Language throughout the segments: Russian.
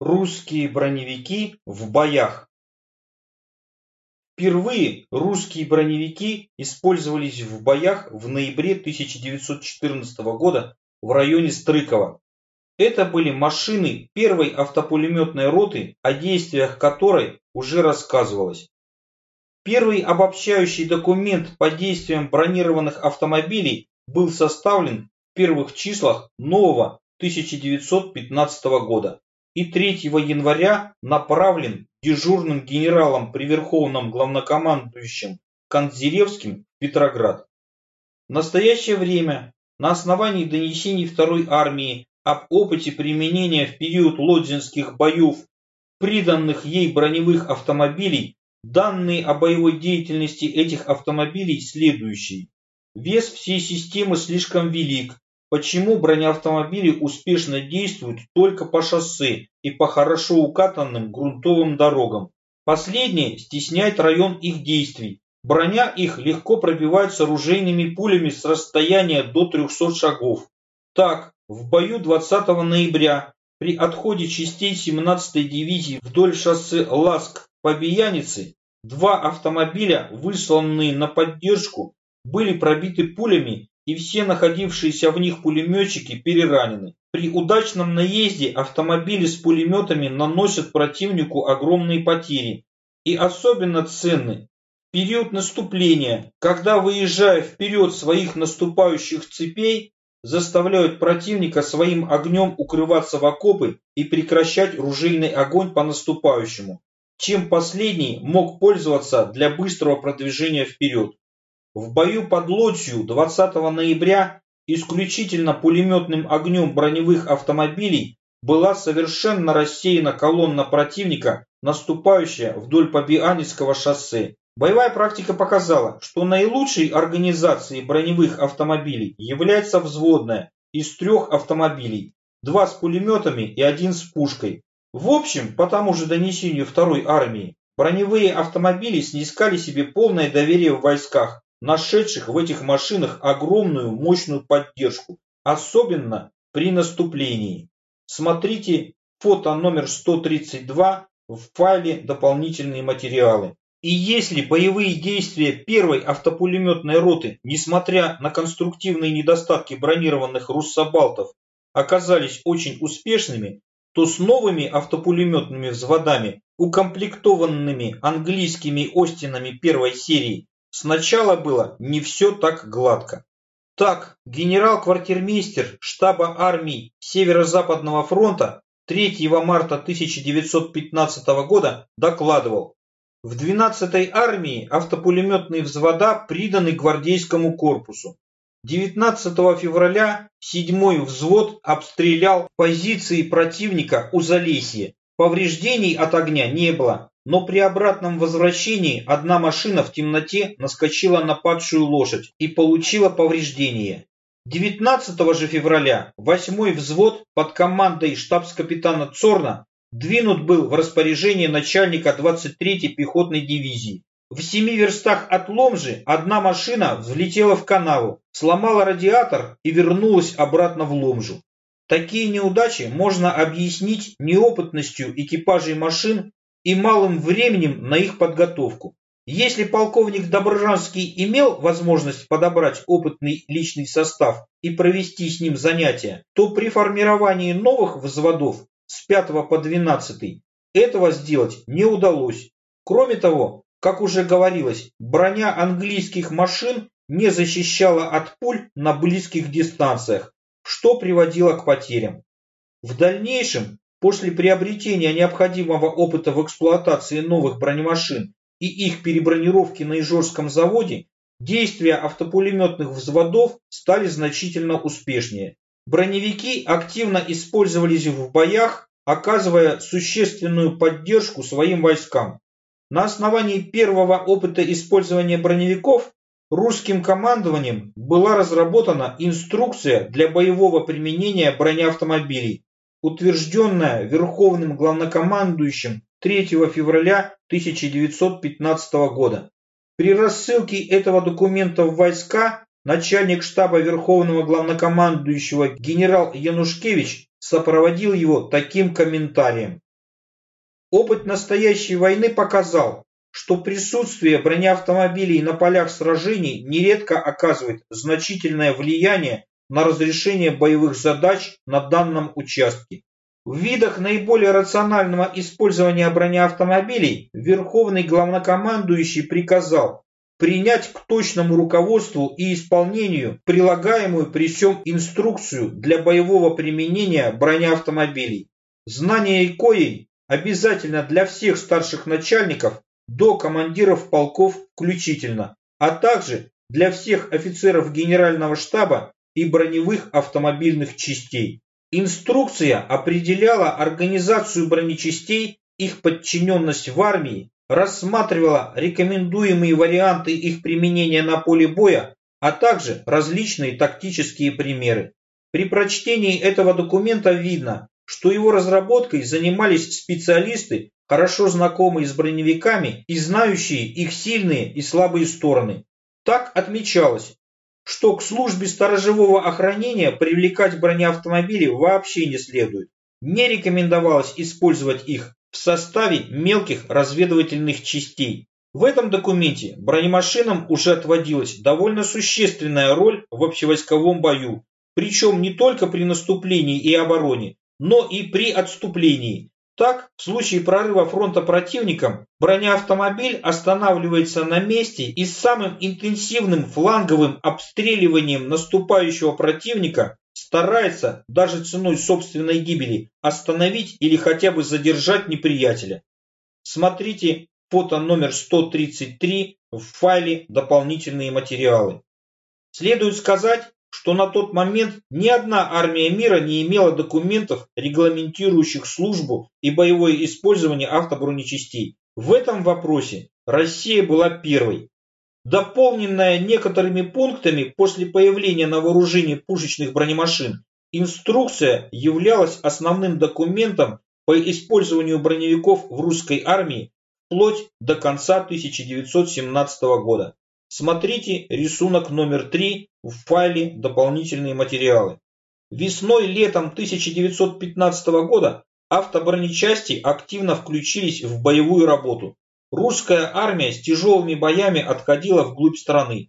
Русские броневики в боях. Впервые русские броневики использовались в боях в ноябре 1914 года в районе Стрыкова. Это были машины первой автопулеметной роты, о действиях которой уже рассказывалось. Первый обобщающий документ по действиям бронированных автомобилей был составлен в первых числах нового 1915 года и 3 января направлен дежурным генералом при Верховном главнокомандующем Канцзеревским в Петроград. В настоящее время на основании донесений Второй армии об опыте применения в период лодзинских боев приданных ей броневых автомобилей, данные о боевой деятельности этих автомобилей следующие. Вес всей системы слишком велик, Почему бронеавтомобили успешно действуют только по шоссе и по хорошо укатанным грунтовым дорогам? Последнее стесняет район их действий. Броня их легко пробивается ружейными пулями с расстояния до 300 шагов. Так, в бою 20 ноября при отходе частей 17-й дивизии вдоль шоссе Ласк по Биянице два автомобиля, высланные на поддержку, были пробиты пулями и все находившиеся в них пулеметчики переранены. При удачном наезде автомобили с пулеметами наносят противнику огромные потери. И особенно ценны период наступления, когда, выезжая вперед своих наступающих цепей, заставляют противника своим огнем укрываться в окопы и прекращать ружейный огонь по наступающему, чем последний мог пользоваться для быстрого продвижения вперед. В бою под Лодзью 20 ноября исключительно пулеметным огнем броневых автомобилей была совершенно рассеяна колонна противника, наступающая вдоль Побианецкого шоссе. Боевая практика показала, что наилучшей организацией броневых автомобилей является взводная из трех автомобилей, два с пулеметами и один с пушкой. В общем, по тому же донесению второй армии, броневые автомобили снискали себе полное доверие в войсках нашедших в этих машинах огромную мощную поддержку, особенно при наступлении. Смотрите фото номер 132 в файле «Дополнительные материалы». И если боевые действия первой автопулеметной роты, несмотря на конструктивные недостатки бронированных руссобалтов, оказались очень успешными, то с новыми автопулеметными взводами, укомплектованными английскими Остинами первой серии, Сначала было не все так гладко. Так, генерал-квартирмейстер штаба армий Северо-Западного фронта 3 марта 1915 года докладывал, в 12-й армии автопулеметные взвода приданы гвардейскому корпусу. 19 февраля 7-й взвод обстрелял позиции противника у Залесья. Повреждений от огня не было, но при обратном возвращении одна машина в темноте наскочила на падшую лошадь и получила повреждение. 19 же февраля 8-й взвод под командой штабс-капитана Цорна двинут был в распоряжение начальника 23-й пехотной дивизии. В семи верстах от Ломжи одна машина взлетела в канаву, сломала радиатор и вернулась обратно в Ломжу. Такие неудачи можно объяснить неопытностью экипажей машин и малым временем на их подготовку. Если полковник Доброжанский имел возможность подобрать опытный личный состав и провести с ним занятия, то при формировании новых взводов с 5 по 12 этого сделать не удалось. Кроме того, как уже говорилось, броня английских машин не защищала от пуль на близких дистанциях, что приводило к потерям. В дальнейшем После приобретения необходимого опыта в эксплуатации новых бронемашин и их перебронировки на Ижорском заводе, действия автопулеметных взводов стали значительно успешнее. Броневики активно использовались в боях, оказывая существенную поддержку своим войскам. На основании первого опыта использования броневиков русским командованием была разработана инструкция для боевого применения бронеавтомобилей, утвержденная Верховным главнокомандующим 3 февраля 1915 года. При рассылке этого документа в войска начальник штаба Верховного главнокомандующего генерал Янушкевич сопроводил его таким комментарием. Опыт настоящей войны показал, что присутствие бронеавтомобилей на полях сражений нередко оказывает значительное влияние на разрешение боевых задач на данном участке. В видах наиболее рационального использования бронеавтомобилей Верховный Главнокомандующий приказал принять к точному руководству и исполнению прилагаемую при всем инструкцию для боевого применения бронеавтомобилей, знание коей обязательно для всех старших начальников до командиров полков включительно, а также для всех офицеров генерального штаба и броневых автомобильных частей. Инструкция определяла организацию бронечастей, их подчиненность в армии, рассматривала рекомендуемые варианты их применения на поле боя, а также различные тактические примеры. При прочтении этого документа видно, что его разработкой занимались специалисты, хорошо знакомые с броневиками и знающие их сильные и слабые стороны. Так отмечалось, что к службе сторожевого охранения привлекать бронеавтомобили вообще не следует. Не рекомендовалось использовать их в составе мелких разведывательных частей. В этом документе бронемашинам уже отводилась довольно существенная роль в общевойсковом бою, причем не только при наступлении и обороне, но и при отступлении. Так, в случае прорыва фронта противником, бронеавтомобиль останавливается на месте и с самым интенсивным фланговым обстреливанием наступающего противника старается, даже ценой собственной гибели, остановить или хотя бы задержать неприятеля. Смотрите фото номер 133 в файле «Дополнительные материалы». Следует сказать, что на тот момент ни одна армия мира не имела документов, регламентирующих службу и боевое использование автобронечастей. В этом вопросе Россия была первой. Дополненная некоторыми пунктами после появления на вооружении пушечных бронемашин, инструкция являлась основным документом по использованию броневиков в русской армии вплоть до конца 1917 года. Смотрите рисунок номер 3 в файле «Дополнительные материалы». Весной-летом 1915 года автобронечасти активно включились в боевую работу. Русская армия с тяжелыми боями отходила вглубь страны.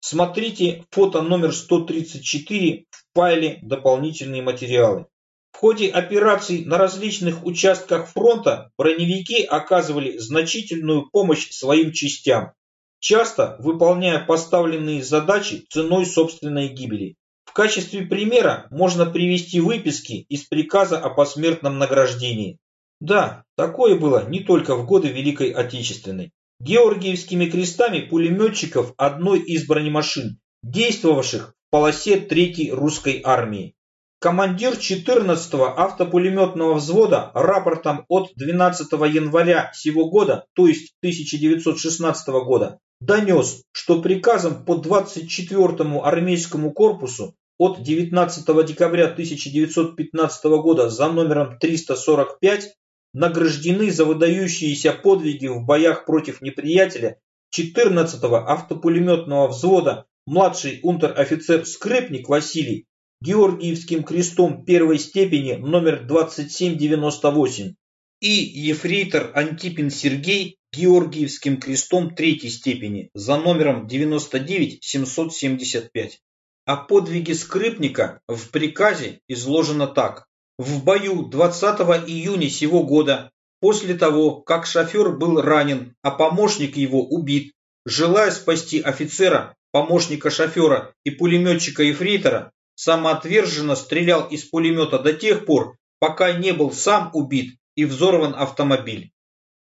Смотрите фото номер 134 в файле «Дополнительные материалы». В ходе операций на различных участках фронта броневики оказывали значительную помощь своим частям часто выполняя поставленные задачи ценой собственной гибели. В качестве примера можно привести выписки из приказа о посмертном награждении. Да, такое было не только в годы Великой Отечественной. Георгиевскими крестами пулеметчиков одной из бронемашин, действовавших в полосе Третьей русской армии. Командир 14-го автопулеметного взвода рапортом от 12 января сего года, то есть 1916 года, донес, что приказом по 24-му армейскому корпусу от 19 декабря 1915 года за номером 345 награждены за выдающиеся подвиги в боях против неприятеля 14-го автопулеметного взвода младший унтер-офицер Скрипник Василий Георгиевским крестом первой степени номер 2798 и ефрейтор Антипин Сергей Георгиевским крестом третьей степени за номером 99775. О подвиге скрипника в приказе изложено так. В бою 20 июня сего года, после того, как шофер был ранен, а помощник его убит, желая спасти офицера, помощника шофера и пулеметчика-ефрейтора, самоотверженно стрелял из пулемета до тех пор, пока не был сам убит и взорван автомобиль.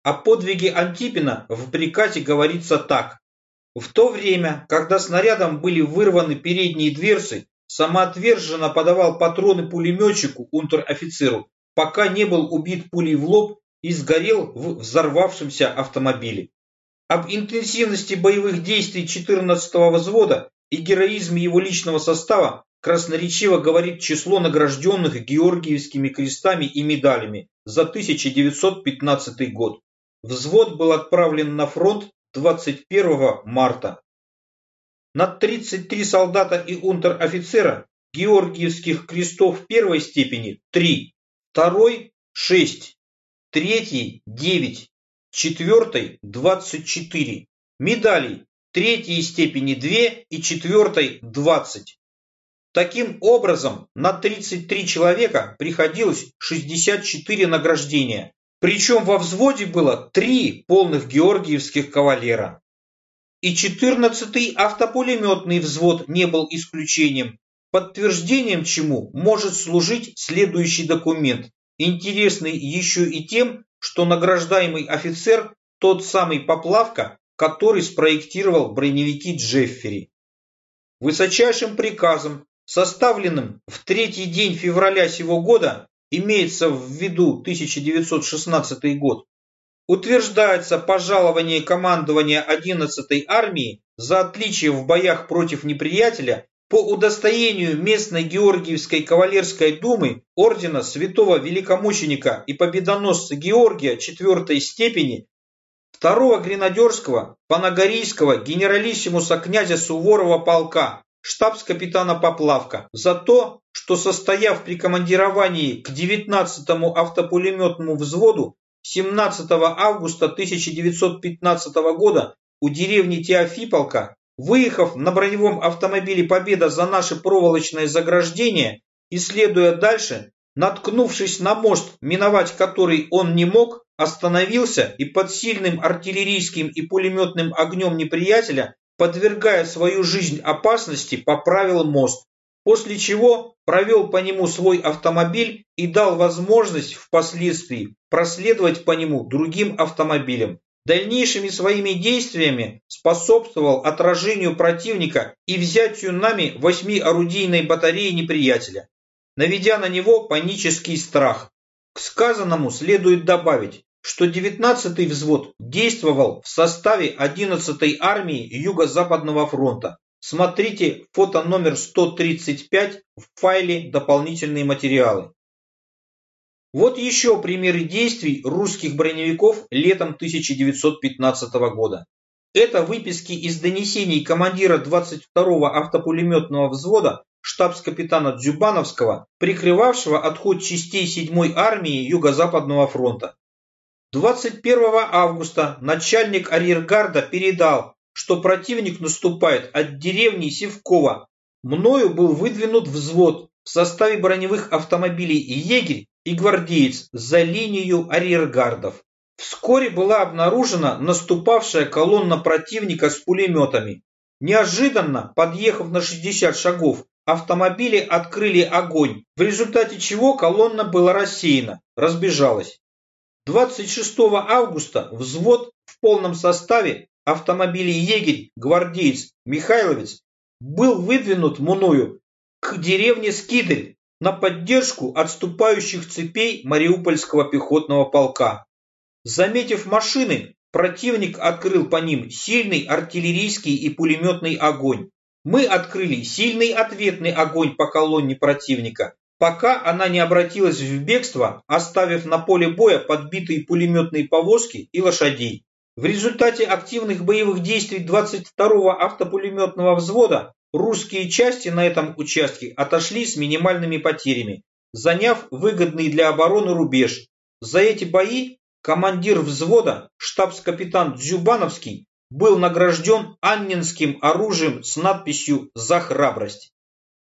О подвиге Антипина в приказе говорится так. В то время, когда снарядом были вырваны передние дверцы, самоотверженно подавал патроны пулеметчику унтер-офицеру, пока не был убит пулей в лоб и сгорел в взорвавшемся автомобиле. Об интенсивности боевых действий 14-го взвода и героизме его личного состава красноречиво говорит число награжденных Георгиевскими крестами и медалями за 1915 год. Взвод был отправлен на фронт 21 марта. На 33 солдата и унтер-офицера Георгиевских крестов первой степени 3, второй 6. третьей – 9, четвертой – 24. Медалей третьей степени 2 и четвертой – 20. Таким образом, на 33 человека приходилось 64 награждения, причем во взводе было три полных георгиевских кавалера. И 14-й автопулеметный взвод не был исключением, подтверждением чему может служить следующий документ, интересный еще и тем, что награждаемый офицер тот самый Поплавка, который спроектировал броневики Джеффери. Высочайшим приказом, составленным в третий день февраля сего года, имеется в виду 1916 год, утверждается пожалование командования 11-й армии за отличие в боях против неприятеля по удостоению местной Георгиевской кавалерской думы ордена святого великомученика и победоносца Георгия четвертой степени второго гренадерского панагорийского генералиссимуса князя Суворова полка штабс-капитана Поплавка за то, что состояв при командировании к 19-му автопулеметному взводу 17 августа 1915 года у деревни Теофиполка, выехав на броневом автомобиле «Победа» за наше проволочное заграждение и следуя дальше, наткнувшись на мост, миновать который он не мог, остановился и под сильным артиллерийским и пулеметным огнем неприятеля подвергая свою жизнь опасности, поправил мост, после чего провел по нему свой автомобиль и дал возможность впоследствии проследовать по нему другим автомобилям. Дальнейшими своими действиями способствовал отражению противника и взятию нами восьми орудийной батареи неприятеля, наведя на него панический страх. К сказанному следует добавить, что 19-й взвод действовал в составе 11-й армии Юго-Западного фронта. Смотрите фото номер 135 в файле «Дополнительные материалы». Вот еще примеры действий русских броневиков летом 1915 года. Это выписки из донесений командира 22-го автопулеметного взвода штабс-капитана Дзюбановского, прикрывавшего отход частей 7-й армии Юго-Западного фронта. 21 августа начальник арьергарда передал, что противник наступает от деревни Севкова. Мною был выдвинут взвод в составе броневых автомобилей «Егерь» и «Гвардеец» за линию арьергардов. Вскоре была обнаружена наступавшая колонна противника с пулеметами. Неожиданно, подъехав на 60 шагов, автомобили открыли огонь, в результате чего колонна была рассеяна, разбежалась. 26 августа взвод в полном составе автомобилей «Егерь», «Гвардеец», «Михайловец» был выдвинут мною к деревне Скидель на поддержку отступающих цепей Мариупольского пехотного полка. Заметив машины, противник открыл по ним сильный артиллерийский и пулеметный огонь. Мы открыли сильный ответный огонь по колонне противника, пока она не обратилась в бегство, оставив на поле боя подбитые пулеметные повозки и лошадей. В результате активных боевых действий 22-го автопулеметного взвода русские части на этом участке отошли с минимальными потерями, заняв выгодный для обороны рубеж. За эти бои командир взвода, штабс-капитан Дзюбановский, был награжден аннинским оружием с надписью «За храбрость».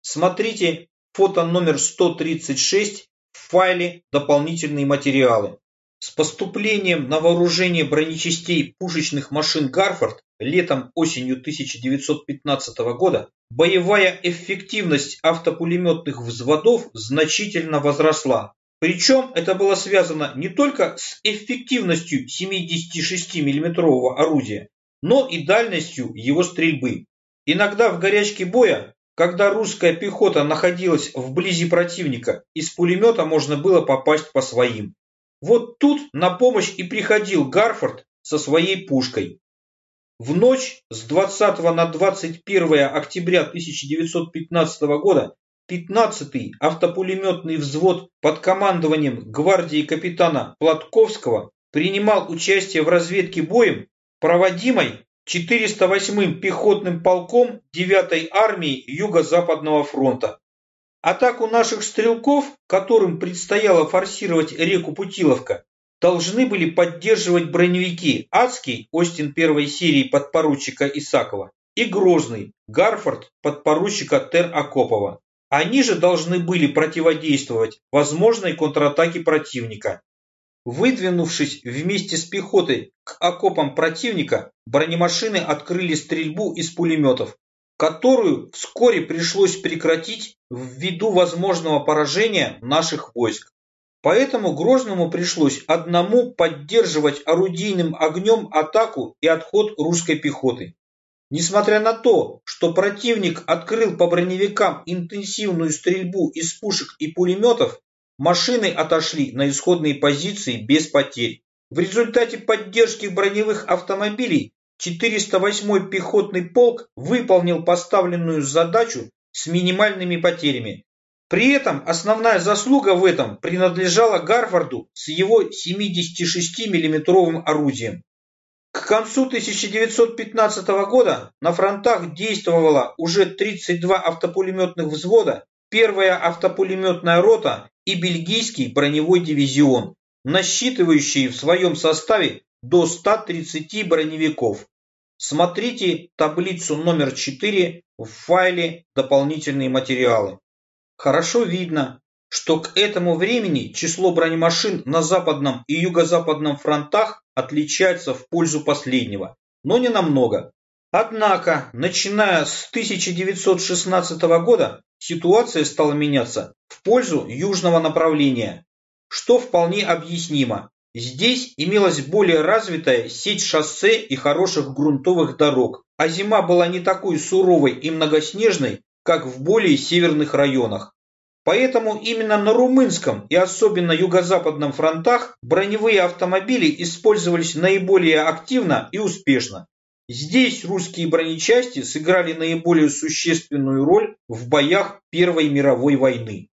Смотрите фото номер 136 в файле «Дополнительные материалы». С поступлением на вооружение бронечастей пушечных машин «Гарфорд» летом-осенью 1915 года боевая эффективность автопулеметных взводов значительно возросла. Причем это было связано не только с эффективностью 76 миллиметрового орудия, но и дальностью его стрельбы. Иногда в горячке боя когда русская пехота находилась вблизи противника, из пулемета можно было попасть по своим. Вот тут на помощь и приходил Гарфорд со своей пушкой. В ночь с 20 на 21 октября 1915 года 15-й автопулеметный взвод под командованием гвардии капитана Платковского принимал участие в разведке боем, проводимой 408-м пехотным полком 9-й армии Юго-Западного фронта. Атаку наших стрелков, которым предстояло форсировать реку Путиловка, должны были поддерживать броневики «Адский» Остин первой серии подпоручика Исакова и «Грозный» Гарфорд подпоручика Тер Акопова. Они же должны были противодействовать возможной контратаке противника. Выдвинувшись вместе с пехотой к окопам противника, бронемашины открыли стрельбу из пулеметов, которую вскоре пришлось прекратить ввиду возможного поражения наших войск. Поэтому Грозному пришлось одному поддерживать орудийным огнем атаку и отход русской пехоты. Несмотря на то, что противник открыл по броневикам интенсивную стрельбу из пушек и пулеметов, машины отошли на исходные позиции без потерь. В результате поддержки броневых автомобилей 408-й пехотный полк выполнил поставленную задачу с минимальными потерями, при этом основная заслуга в этом принадлежала Гарварду с его 76 миллиметровым орудием. К концу 1915 года на фронтах действовало уже 32 автопулеметных взвода, первая автопулеметная рота и бельгийский броневой дивизион, насчитывающие в своем составе до 130 броневиков. Смотрите таблицу номер 4 в файле «Дополнительные материалы». Хорошо видно, что к этому времени число бронемашин на западном и юго-западном фронтах отличается в пользу последнего, но не намного. Однако, начиная с 1916 года, ситуация стала меняться в пользу южного направления, что вполне объяснимо. Здесь имелась более развитая сеть шоссе и хороших грунтовых дорог, а зима была не такой суровой и многоснежной, как в более северных районах. Поэтому именно на румынском и особенно юго-западном фронтах броневые автомобили использовались наиболее активно и успешно. Здесь русские бронечасти сыграли наиболее существенную роль в боях Первой мировой войны.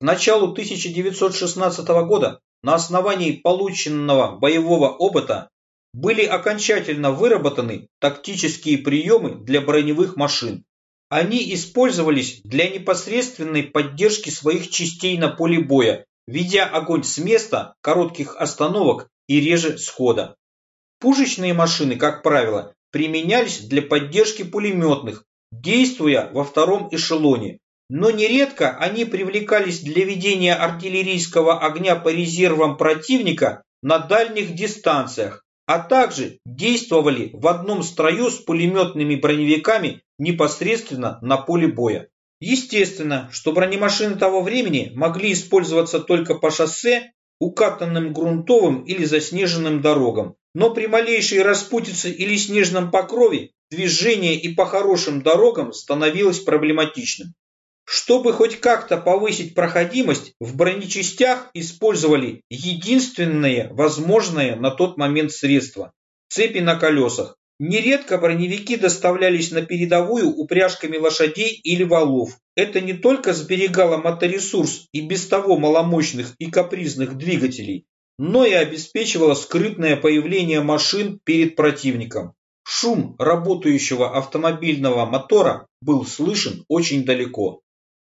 К началу 1916 года на основании полученного боевого опыта были окончательно выработаны тактические приемы для броневых машин, они использовались для непосредственной поддержки своих частей на поле боя, ведя огонь с места, коротких остановок и реже схода. Пушечные машины, как правило, применялись для поддержки пулеметных, действуя во втором эшелоне, но нередко они привлекались для ведения артиллерийского огня по резервам противника на дальних дистанциях, а также действовали в одном строю с пулеметными броневиками непосредственно на поле боя. Естественно, что бронемашины того времени могли использоваться только по шоссе, укатанным грунтовым или заснеженным дорогам, но при малейшей распутице или снежном покрове движение и по хорошим дорогам становилось проблематичным. Чтобы хоть как-то повысить проходимость, в бронечастях использовали единственное возможное на тот момент средство – цепи на колесах. Нередко броневики доставлялись на передовую упряжками лошадей или валов. Это не только сберегало моторесурс и без того маломощных и капризных двигателей, но и обеспечивало скрытное появление машин перед противником. Шум работающего автомобильного мотора был слышен очень далеко.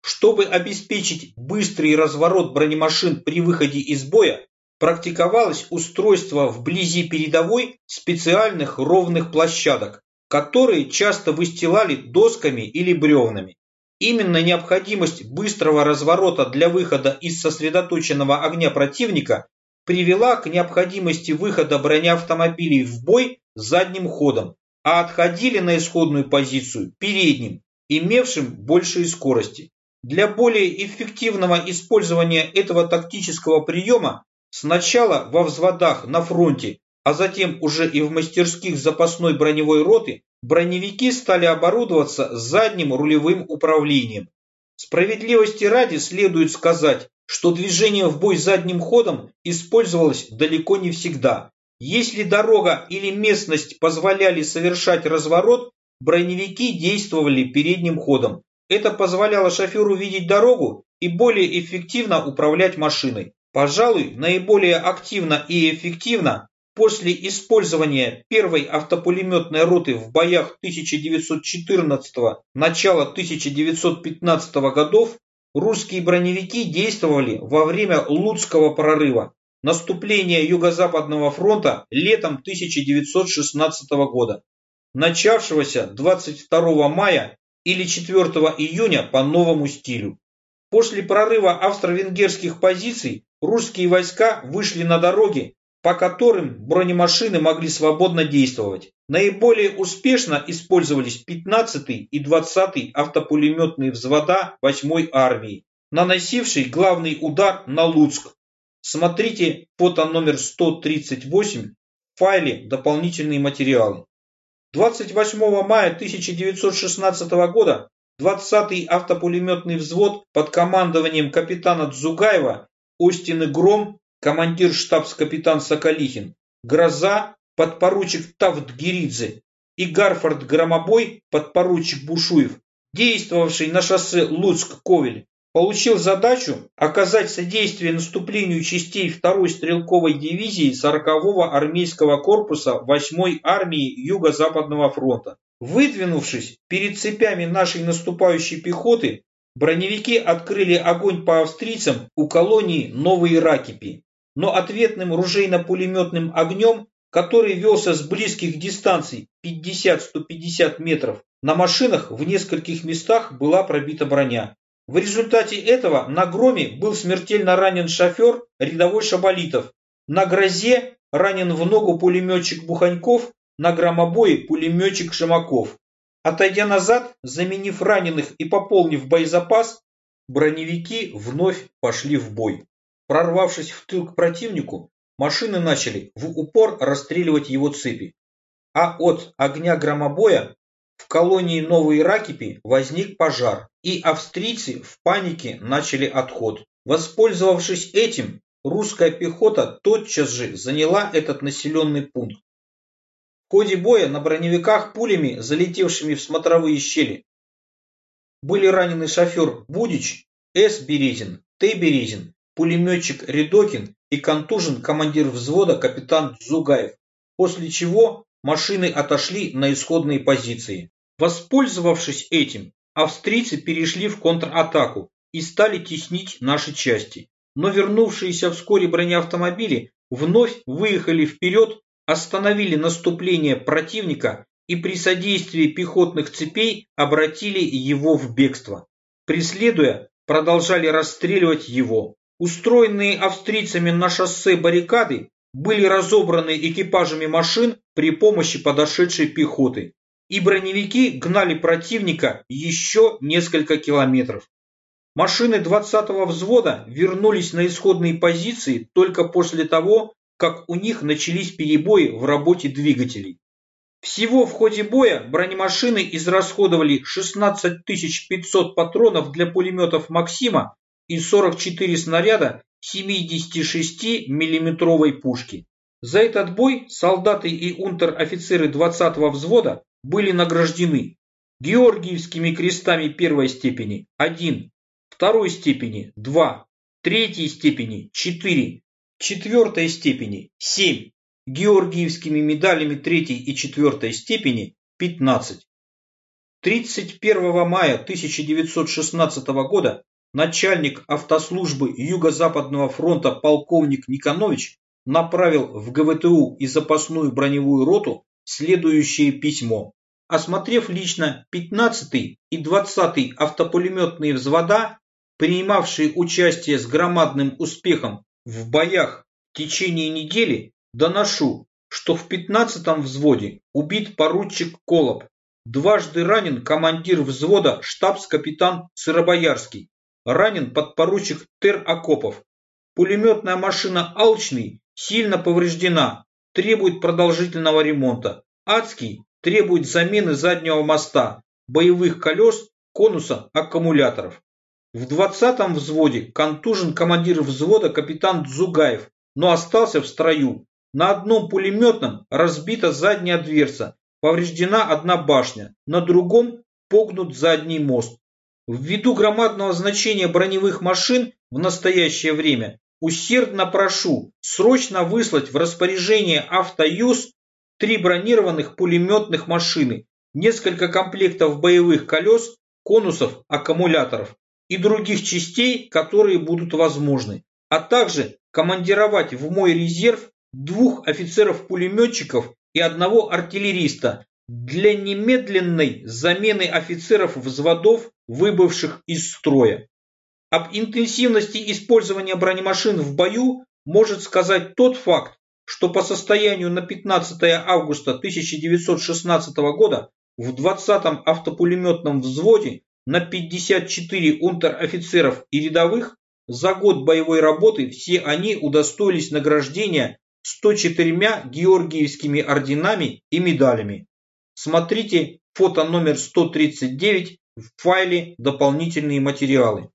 Чтобы обеспечить быстрый разворот бронемашин при выходе из боя, практиковалось устройство вблизи передовой специальных ровных площадок, которые часто выстилали досками или бревнами. Именно необходимость быстрого разворота для выхода из сосредоточенного огня противника привела к необходимости выхода бронеавтомобилей в бой задним ходом, а отходили на исходную позицию передним, имевшим большие скорости. Для более эффективного использования этого тактического приема сначала во взводах на фронте, а затем уже и в мастерских запасной броневой роты броневики стали оборудоваться задним рулевым управлением. Справедливости ради следует сказать, что движение в бой задним ходом использовалось далеко не всегда. Если дорога или местность позволяли совершать разворот, броневики действовали передним ходом. Это позволяло шоферу видеть дорогу и более эффективно управлять машиной. Пожалуй, наиболее активно и эффективно после использования первой автопулеметной роты в боях 1914 начала 1915 годов русские броневики действовали во время Луцкого прорыва. наступления Юго-Западного фронта летом 1916 года, начавшегося 22 мая или 4 июня по новому стилю. После прорыва австро-венгерских позиций русские войска вышли на дороги, по которым бронемашины могли свободно действовать. Наиболее успешно использовались 15-й и 20-й автопулеметные взвода 8-й армии, наносивший главный удар на Луцк. Смотрите фото номер 138 в файле «Дополнительные материалы». 28 мая 1916 года 20-й автопулеметный взвод под командованием капитана Дзугаева, Остин и Гром, командир штабс-капитан Соколихин, Гроза, подпоручик Тавтгиридзе и Гарфорд Громобой, подпоручик Бушуев, действовавший на шоссе Луцк-Ковель, получил задачу оказать содействие наступлению частей 2-й стрелковой дивизии 40-го армейского корпуса 8-й армии Юго-Западного фронта. Выдвинувшись перед цепями нашей наступающей пехоты, броневики открыли огонь по австрийцам у колонии Новые Ракипи. Но ответным ружейно-пулеметным огнем, который велся с близких дистанций 50-150 метров, на машинах в нескольких местах была пробита броня. В результате этого на Громе был смертельно ранен шофер рядовой Шабалитов. На Грозе ранен в ногу пулеметчик Буханьков, на Громобое пулеметчик Шимаков. Отойдя назад, заменив раненых и пополнив боезапас, броневики вновь пошли в бой. Прорвавшись в тыл к противнику, машины начали в упор расстреливать его цепи. А от огня громобоя в колонии Новые Ракипи возник пожар, и австрийцы в панике начали отход. Воспользовавшись этим, русская пехота тотчас же заняла этот населенный пункт. В ходе боя на броневиках пулями, залетевшими в смотровые щели, были ранены шофер Будич, С. Березин, Т. Березин, пулеметчик Редокин и контужен командир взвода капитан Зугаев, после чего машины отошли на исходные позиции. Воспользовавшись этим, австрийцы перешли в контратаку и стали теснить наши части. Но вернувшиеся вскоре бронеавтомобили вновь выехали вперед, остановили наступление противника и при содействии пехотных цепей обратили его в бегство. Преследуя, продолжали расстреливать его. Устроенные австрийцами на шоссе баррикады были разобраны экипажами машин при помощи подошедшей пехоты, и броневики гнали противника еще несколько километров. Машины 20-го взвода вернулись на исходные позиции только после того, как у них начались перебои в работе двигателей. Всего в ходе боя бронемашины израсходовали 16 500 патронов для пулеметов «Максима» и 44 снаряда 76 миллиметровой пушки. За этот бой солдаты и унтер-офицеры 20-го взвода были награждены Георгиевскими крестами первой степени – 1, второй степени – 2, третьей степени – 4, четвертой степени – 7, Георгиевскими медалями третьей и четвертой степени – 15. 31 мая 1916 года начальник автослужбы Юго-Западного фронта полковник Никонович направил в ГВТУ и запасную броневую роту следующее письмо. Осмотрев лично 15-й и 20-й автопулеметные взвода, принимавшие участие с громадным успехом в боях в течение недели, доношу, что в 15-м взводе убит поручик Колоб, дважды ранен командир взвода штабс-капитан Сыробоярский, ранен подпоручик Тер Акопов. Пулеметная машина «Алчный» сильно повреждена, требует продолжительного ремонта. Адский требует замены заднего моста, боевых колес, конуса, аккумуляторов. В 20-м взводе контужен командир взвода капитан Дзугаев, но остался в строю. На одном пулеметном разбита задняя дверца, повреждена одна башня, на другом погнут задний мост. Ввиду громадного значения броневых машин в настоящее время усердно прошу срочно выслать в распоряжение Автоюз три бронированных пулеметных машины, несколько комплектов боевых колес, конусов, аккумуляторов и других частей, которые будут возможны, а также командировать в мой резерв двух офицеров-пулеметчиков и одного артиллериста для немедленной замены офицеров взводов, выбывших из строя. Об интенсивности использования бронемашин в бою может сказать тот факт, что по состоянию на 15 августа 1916 года в 20-м автопулеметном взводе на 54 унтер-офицеров и рядовых за год боевой работы все они удостоились награждения 104 георгиевскими орденами и медалями. Смотрите фото номер 139 в файле «Дополнительные материалы».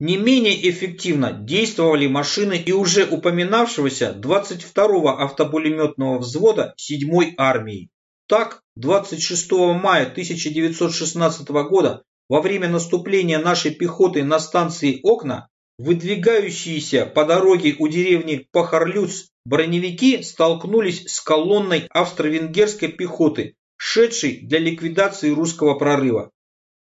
Не менее эффективно действовали машины и уже упоминавшегося 22-го автопулеметного взвода 7-й армии. Так, 26 мая 1916 года во время наступления нашей пехоты на станции Окна выдвигающиеся по дороге у деревни Пахарлюц броневики столкнулись с колонной австро-венгерской пехоты, шедшей для ликвидации русского прорыва.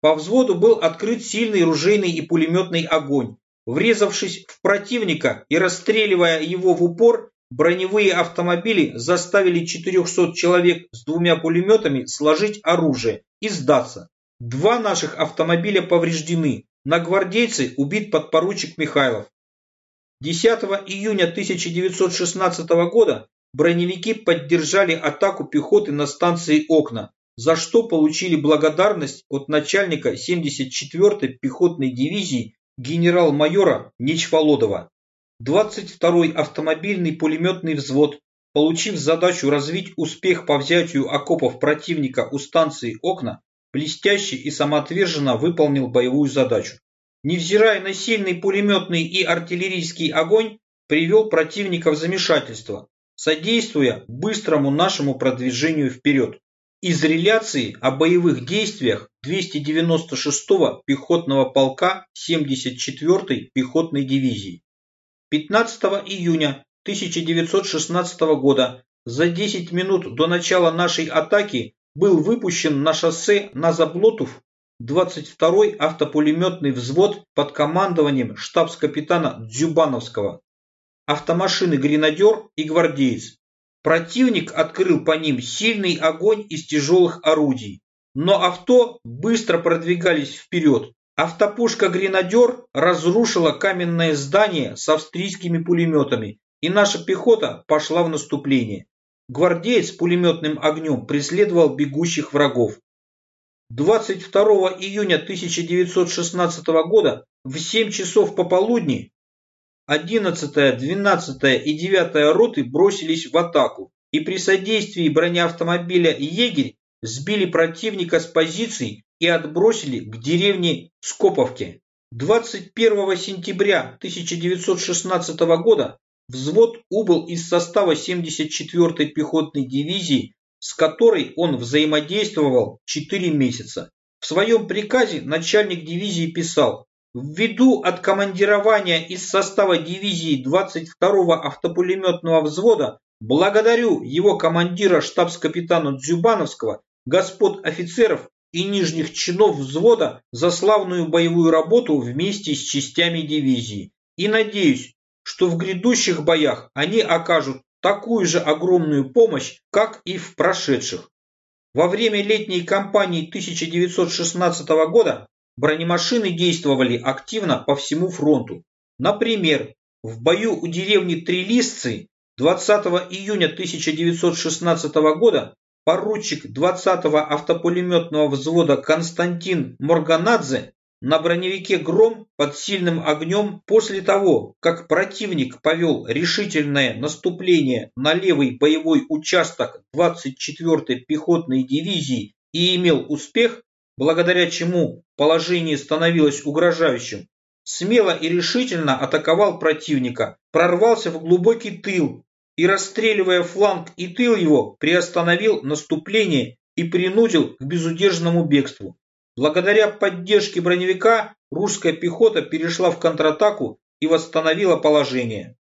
По взводу был открыт сильный ружейный и пулеметный огонь. Врезавшись в противника и расстреливая его в упор, броневые автомобили заставили 400 человек с двумя пулеметами сложить оружие и сдаться. Два наших автомобиля повреждены, на гвардейце убит подпоручик Михайлов. 10 июня 1916 года броневики поддержали атаку пехоты на станции Окна, за что получили благодарность от начальника 74-й пехотной дивизии генерал-майора Нечволодова. 22-й автомобильный пулеметный взвод, получив задачу развить успех по взятию окопов противника у станции Окна, блестяще и самоотверженно выполнил боевую задачу. Невзирая на сильный пулеметный и артиллерийский огонь, привел противника в замешательство, содействуя быстрому нашему продвижению вперед. Из реляции о боевых действиях 296-го пехотного полка 74-й пехотной дивизии. 15 июня 1916 года за 10 минут до начала нашей атаки был выпущен на шоссе на Заблотов 22-й автопулеметный взвод под командованием штабс-капитана Дзюбановского, автомашины «Гренадер» и «Гвардеец». Противник открыл по ним сильный огонь из тяжелых орудий, но авто быстро продвигались вперед. Автопушка «Гренадер» разрушила каменное здание с австрийскими пулеметами, и наша пехота пошла в наступление. Гвардеец пулеметным огнем преследовал бегущих врагов. 22 июня 1916 года в 7 часов пополудни 11, 12 и 9 роты бросились в атаку и при содействии бронеавтомобиля «Егерь» сбили противника с позиций и отбросили к деревне Скоповке. 21 сентября 1916 года Взвод убыл из состава 74-й пехотной дивизии, с которой он взаимодействовал 4 месяца. В своем приказе начальник дивизии писал «Ввиду откомандирования из состава дивизии 22-го автопулеметного взвода благодарю его командира штабс-капитана Дзюбановского, господ офицеров и нижних чинов взвода за славную боевую работу вместе с частями дивизии и надеюсь, что в грядущих боях они окажут такую же огромную помощь, как и в прошедших. Во время летней кампании 1916 года бронемашины действовали активно по всему фронту. Например, в бою у деревни Трилисцы 20 июня 1916 года поручик 20-го автопулеметного взвода Константин Морганадзе на броневике «Гром» под сильным огнем после того, как противник повел решительное наступление на левый боевой участок 24-й пехотной дивизии и имел успех, благодаря чему положение становилось угрожающим, смело и решительно атаковал противника, прорвался в глубокий тыл и, расстреливая фланг и тыл его, приостановил наступление и принудил к безудержному бегству. Благодаря поддержке броневика русская пехота перешла в контратаку и восстановила положение.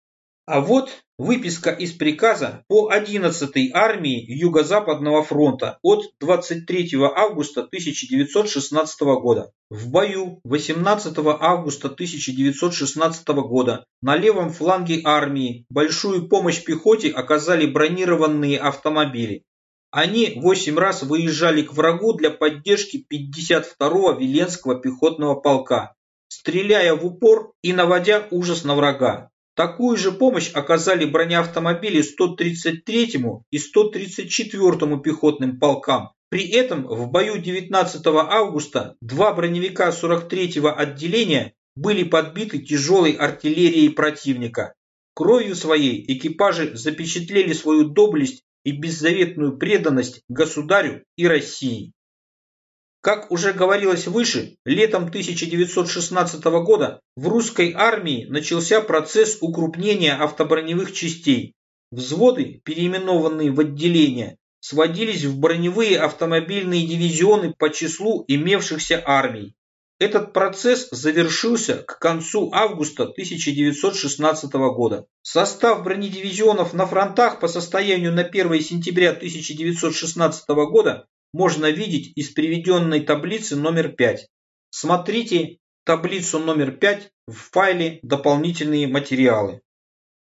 А вот выписка из приказа по 11-й армии Юго-Западного фронта от 23 августа 1916 года. В бою 18 августа 1916 года на левом фланге армии большую помощь пехоте оказали бронированные автомобили. Они 8 раз выезжали к врагу для поддержки 52-го Веленского пехотного полка, стреляя в упор и наводя ужас на врага. Такую же помощь оказали бронеавтомобили 133-му и 134-му пехотным полкам. При этом в бою 19 августа два броневика 43-го отделения были подбиты тяжелой артиллерией противника. Кровью своей экипажи запечатлели свою доблесть и беззаветную преданность государю и России. Как уже говорилось выше, летом 1916 года в русской армии начался процесс укрупнения автоброневых частей. Взводы, переименованные в отделения, сводились в броневые автомобильные дивизионы по числу имевшихся армий. Этот процесс завершился к концу августа 1916 года. Состав бронедивизионов на фронтах по состоянию на 1 сентября 1916 года можно видеть из приведенной таблицы номер 5. Смотрите таблицу номер 5 в файле «Дополнительные материалы».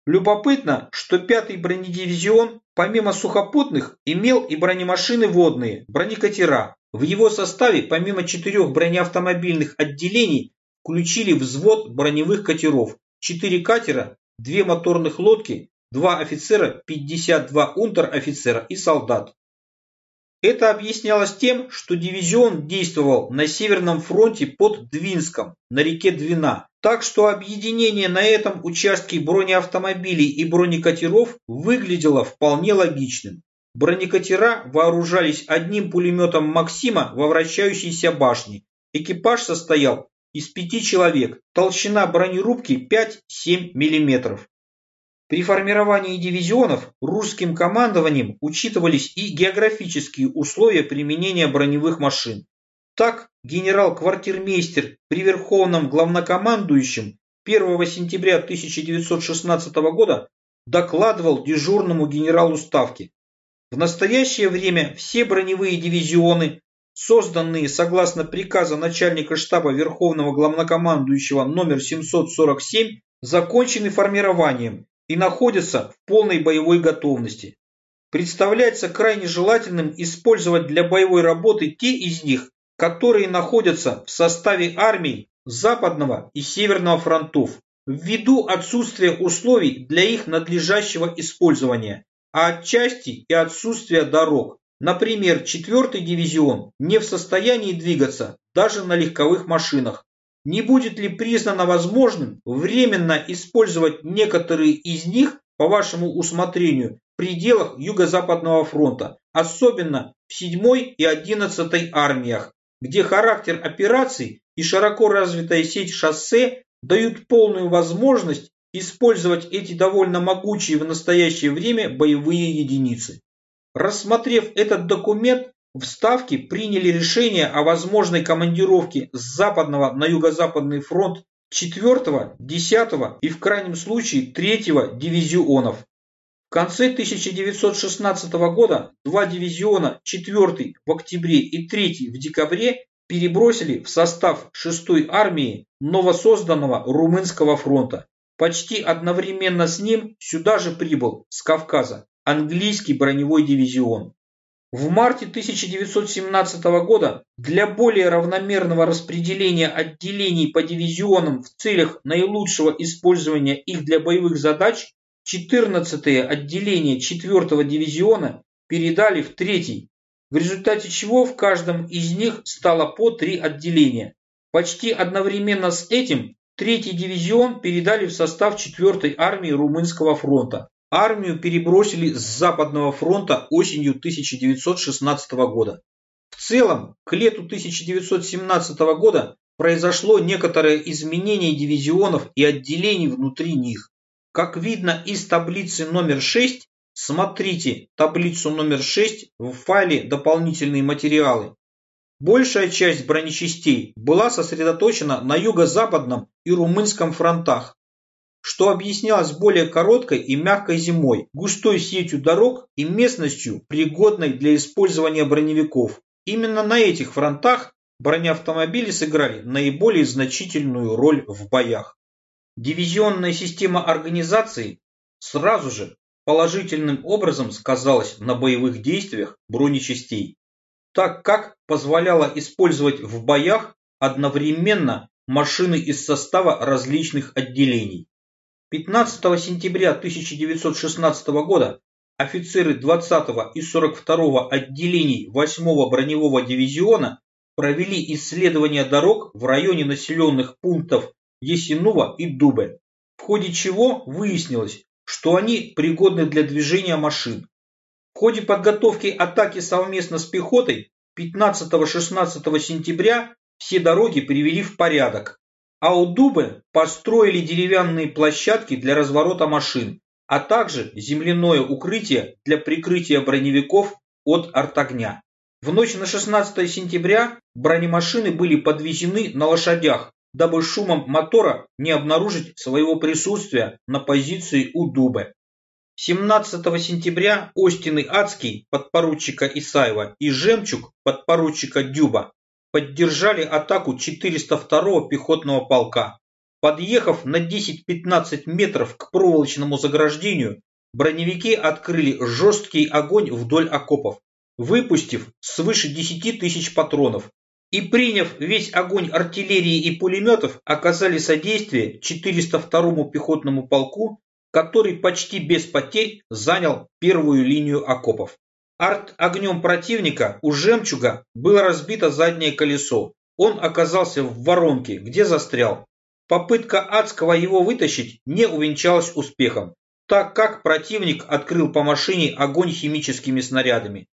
Любопытно, что 5-й бронедивизион, помимо сухопутных, имел и бронемашины водные, бронекатера. В его составе, помимо четырех бронеавтомобильных отделений, включили взвод броневых катеров, 4 катера, 2 моторных лодки, 2 офицера, 52 унтер-офицера и солдат. Это объяснялось тем, что дивизион действовал на Северном фронте под Двинском, на реке Двина, так что объединение на этом участке бронеавтомобилей и бронекатеров выглядело вполне логичным. Бронекатера вооружались одним пулеметом «Максима» во вращающейся башне. Экипаж состоял из пяти человек, толщина бронерубки 5-7 мм. При формировании дивизионов русским командованием учитывались и географические условия применения броневых машин. Так, генерал-квартирмейстер при Верховном главнокомандующем 1 сентября 1916 года докладывал дежурному генералу Ставки. В настоящее время все броневые дивизионы, созданные согласно приказа начальника штаба Верховного главнокомандующего номер 747, закончены формированием и находятся в полной боевой готовности. Представляется крайне желательным использовать для боевой работы те из них, которые находятся в составе армий Западного и Северного фронтов, ввиду отсутствия условий для их надлежащего использования, а отчасти и отсутствия дорог. Например, 4-й дивизион не в состоянии двигаться даже на легковых машинах, не будет ли признано возможным временно использовать некоторые из них по вашему усмотрению в пределах Юго-Западного фронта, особенно в 7-й и 11-й армиях, где характер операций и широко развитая сеть шоссе дают полную возможность использовать эти довольно могучие в настоящее время боевые единицы. Рассмотрев этот документ, в Ставке приняли решение о возможной командировке с западного на юго-западный фронт 4, 10 и в крайнем случае 3 дивизионов. В конце 1916 года два дивизиона 4 в октябре и 3 в декабре перебросили в состав 6-й армии новосозданного Румынского фронта. Почти одновременно с ним сюда же прибыл с Кавказа английский броневой дивизион. В марте 1917 года для более равномерного распределения отделений по дивизионам в целях наилучшего использования их для боевых задач 14-е отделение 4-го дивизиона передали в 3-й, в результате чего в каждом из них стало по три отделения. Почти одновременно с этим 3-й дивизион передали в состав 4-й армии Румынского фронта. Армию перебросили с Западного фронта осенью 1916 года. В целом, к лету 1917 года произошло некоторое изменение дивизионов и отделений внутри них. Как видно из таблицы номер 6, смотрите таблицу номер 6 в файле «Дополнительные материалы». Большая часть бронечастей была сосредоточена на юго-западном и румынском фронтах, что объяснялось более короткой и мягкой зимой, густой сетью дорог и местностью, пригодной для использования броневиков. Именно на этих фронтах бронеавтомобили сыграли наиболее значительную роль в боях. Дивизионная система организации сразу же положительным образом сказалась на боевых действиях бронечастей, так как позволяла использовать в боях одновременно машины из состава различных отделений. 15 сентября 1916 года офицеры 20 и 42 отделений 8 броневого дивизиона провели исследование дорог в районе населенных пунктов Есинува и Дубе, в ходе чего выяснилось, что они пригодны для движения машин. В ходе подготовки атаки совместно с пехотой 15-16 сентября все дороги привели в порядок, а у Дубы построили деревянные площадки для разворота машин, а также земляное укрытие для прикрытия броневиков от артогня. В ночь на 16 сентября бронемашины были подвезены на лошадях дабы шумом мотора не обнаружить своего присутствия на позиции у Дубы. 17 сентября Остин и Адский, подпоручика Исаева, и Жемчуг, подпоручика Дюба, поддержали атаку 402-го пехотного полка. Подъехав на 10-15 метров к проволочному заграждению, броневики открыли жесткий огонь вдоль окопов, выпустив свыше 10 тысяч патронов, и, приняв весь огонь артиллерии и пулеметов, оказали содействие 402-му пехотному полку, который почти без потерь занял первую линию окопов. Арт-огнем противника у «Жемчуга» было разбито заднее колесо. Он оказался в воронке, где застрял. Попытка Адского его вытащить не увенчалась успехом, так как противник открыл по машине огонь химическими снарядами.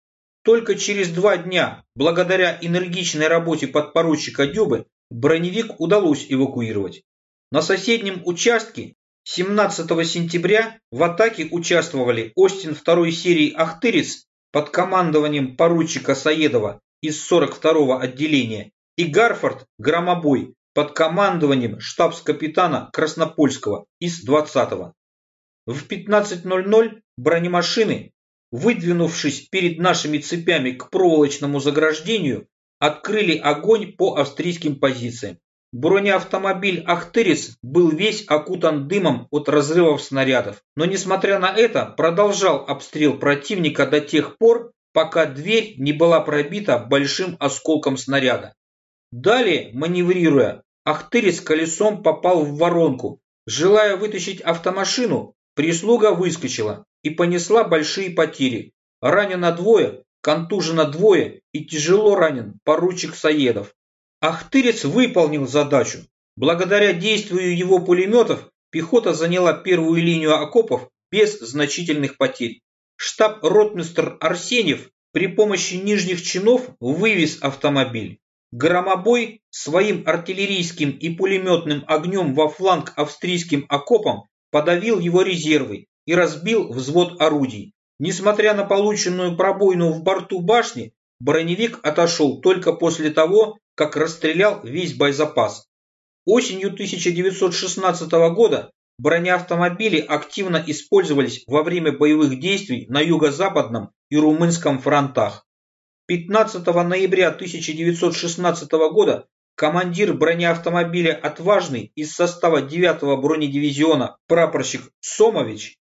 Только через два дня, благодаря энергичной работе подпоручика Дюбы, броневик удалось эвакуировать. На соседнем участке 17 сентября в атаке участвовали Остин второй серии «Ахтырец» под командованием поручика Саедова из 42-го отделения и Гарфорд «Громобой» под командованием штабс-капитана Краснопольского из 20-го. В 15.00 бронемашины выдвинувшись перед нашими цепями к проволочному заграждению, открыли огонь по австрийским позициям. Бронеавтомобиль «Ахтырец» был весь окутан дымом от разрывов снарядов, но несмотря на это продолжал обстрел противника до тех пор, пока дверь не была пробита большим осколком снаряда. Далее, маневрируя, Ахтырец колесом попал в воронку. Желая вытащить автомашину, прислуга выскочила и понесла большие потери. Ранено двое, контужено двое и тяжело ранен поручик Саедов. Ахтырец выполнил задачу. Благодаря действию его пулеметов пехота заняла первую линию окопов без значительных потерь. Штаб-ротмистр Арсеньев при помощи нижних чинов вывез автомобиль. Громобой своим артиллерийским и пулеметным огнем во фланг австрийским окопам подавил его резервы и разбил взвод орудий. Несмотря на полученную пробоину в борту башни, броневик отошел только после того, как расстрелял весь боезапас. Осенью 1916 года бронеавтомобили активно использовались во время боевых действий на юго-западном и румынском фронтах. 15 ноября 1916 года командир бронеавтомобиля «Отважный» из состава 9-го бронедивизиона прапорщик Сомович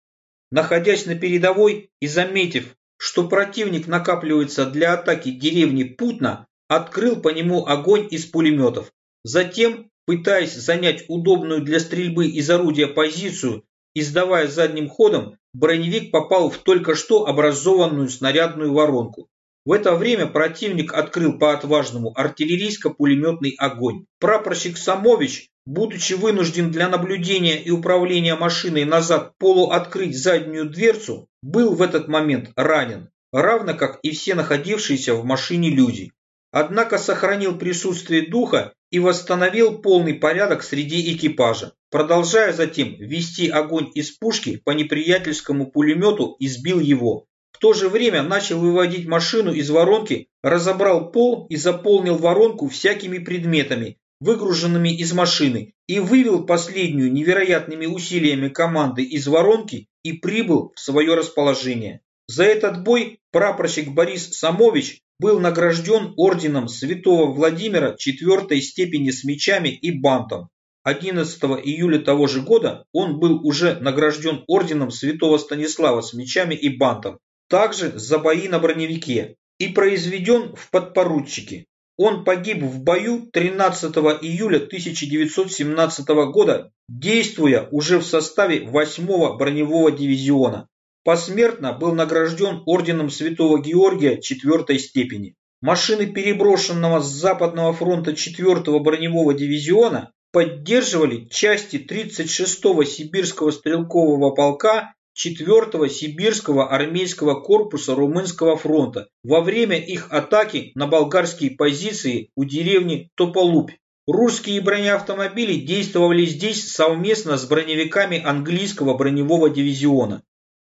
находясь на передовой и заметив, что противник накапливается для атаки деревни Путна, открыл по нему огонь из пулеметов. Затем, пытаясь занять удобную для стрельбы из орудия позицию и сдавая задним ходом, броневик попал в только что образованную снарядную воронку. В это время противник открыл по отважному артиллерийско-пулеметный огонь. Прапорщик Самович, будучи вынужден для наблюдения и управления машиной назад полуоткрыть заднюю дверцу, был в этот момент ранен, равно как и все находившиеся в машине люди. Однако сохранил присутствие духа и восстановил полный порядок среди экипажа, продолжая затем вести огонь из пушки по неприятельскому пулемету и сбил его, то же время начал выводить машину из воронки, разобрал пол и заполнил воронку всякими предметами, выгруженными из машины, и вывел последнюю невероятными усилиями команды из воронки и прибыл в свое расположение. За этот бой прапорщик Борис Самович был награжден орденом святого Владимира четвертой степени с мечами и бантом. 11 июля того же года он был уже награжден орденом святого Станислава с мечами и бантом, также за бои на броневике, и произведен в подпоручике. Он погиб в бою 13 июля 1917 года, действуя уже в составе 8-го броневого дивизиона. Посмертно был награжден орденом Святого Георгия 4 степени. Машины переброшенного с Западного фронта 4-го броневого дивизиона поддерживали части 36-го сибирского стрелкового полка 4-го Сибирского армейского корпуса Румынского фронта во время их атаки на болгарские позиции у деревни Тополупь. Русские бронеавтомобили действовали здесь совместно с броневиками английского броневого дивизиона.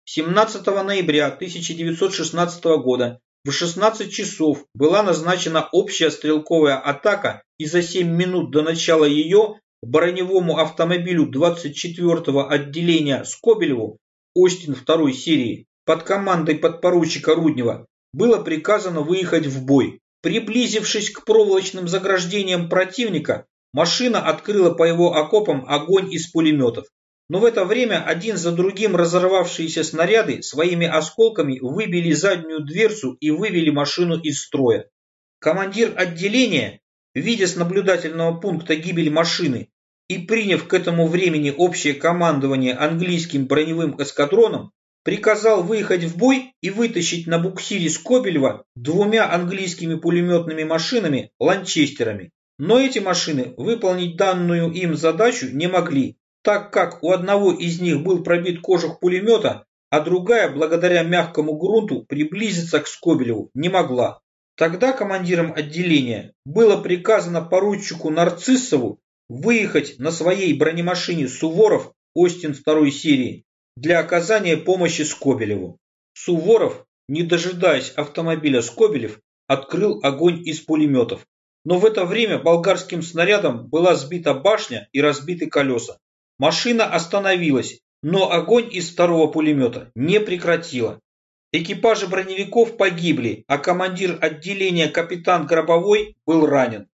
17 ноября 1916 года в 16 часов была назначена общая стрелковая атака и за 7 минут до начала ее броневому автомобилю 24-го отделения Скобелеву Остин второй серии под командой подпоручика Руднева было приказано выехать в бой. Приблизившись к проволочным заграждениям противника, машина открыла по его окопам огонь из пулеметов. Но в это время один за другим разорвавшиеся снаряды своими осколками выбили заднюю дверцу и вывели машину из строя. Командир отделения, видя с наблюдательного пункта гибель машины, и приняв к этому времени общее командование английским броневым эскадроном, приказал выехать в бой и вытащить на буксире Скобелева двумя английскими пулеметными машинами «Ланчестерами». Но эти машины выполнить данную им задачу не могли, так как у одного из них был пробит кожух пулемета, а другая, благодаря мягкому грунту, приблизиться к Скобелеву не могла. Тогда командиром отделения было приказано поручику Нарциссову выехать на своей бронемашине Суворов Остин второй серии для оказания помощи Скобелеву. Суворов, не дожидаясь автомобиля Скобелев, открыл огонь из пулеметов. Но в это время болгарским снарядом была сбита башня и разбиты колеса. Машина остановилась, но огонь из второго пулемета не прекратила. Экипажи броневиков погибли, а командир отделения капитан Гробовой был ранен.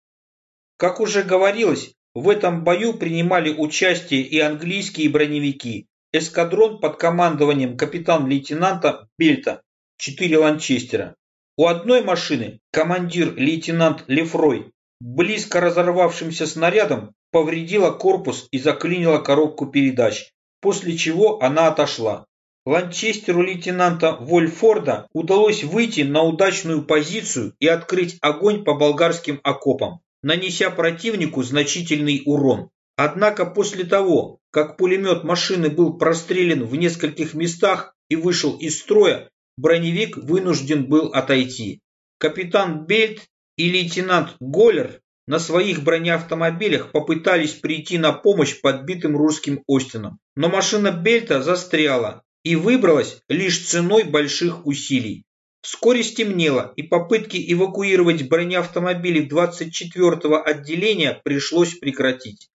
Как уже говорилось, в этом бою принимали участие и английские броневики, эскадрон под командованием капитан-лейтенанта Бельта, 4 ланчестера. У одной машины командир-лейтенант Лефрой близко разорвавшимся снарядом повредила корпус и заклинила коробку передач, после чего она отошла. Ланчестеру лейтенанта Вольфорда удалось выйти на удачную позицию и открыть огонь по болгарским окопам нанеся противнику значительный урон. Однако после того, как пулемет машины был прострелен в нескольких местах и вышел из строя, броневик вынужден был отойти. Капитан Бельт и лейтенант Голлер на своих бронеавтомобилях попытались прийти на помощь подбитым русским Остином, но машина Бельта застряла и выбралась лишь ценой больших усилий. Вскоре стемнело, и попытки эвакуировать бронеавтомобили 24-го отделения пришлось прекратить.